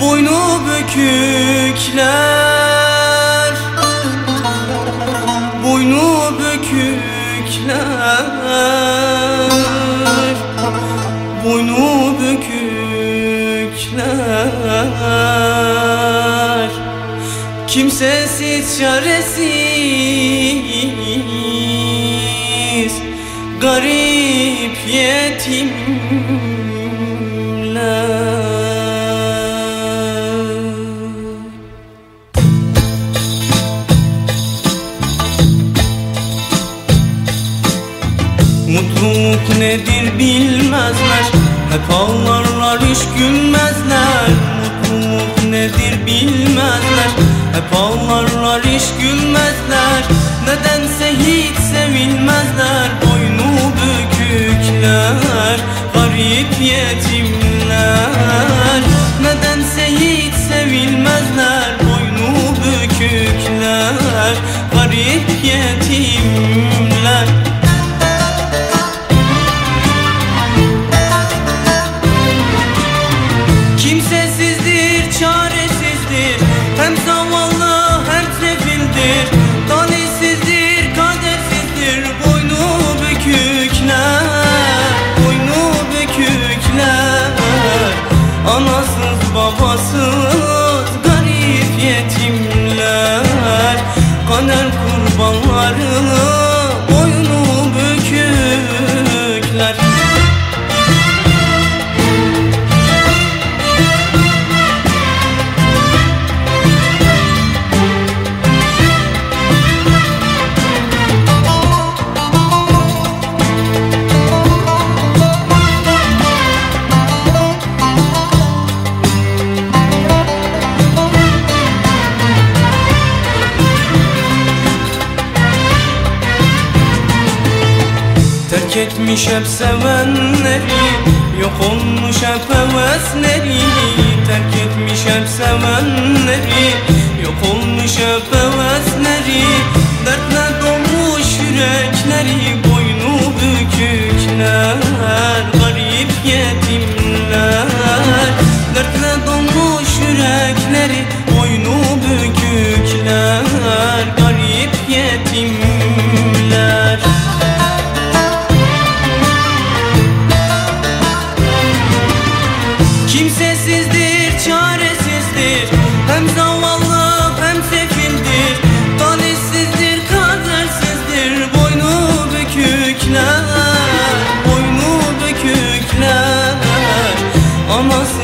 Boynu bükükler. Boynu bükükler. Boynu bükükler. Kimsesiz çaresiz Garip yetim nedir bilmezler. Hep ağlarlar hiç gülmezler. Mutluluk nedir bilmezler. Hep ağlarlar hiç gülmezler. Nedense hiç sevilmezler. Boynu bükükler Garip yetimler. Nedense hiç sevilmezler. Boynu bükükler Garip yetimler 我无私。Etmiş hep sevenleri Yok olmuş hep hevesleri Terk etmiş hep sevenleri almost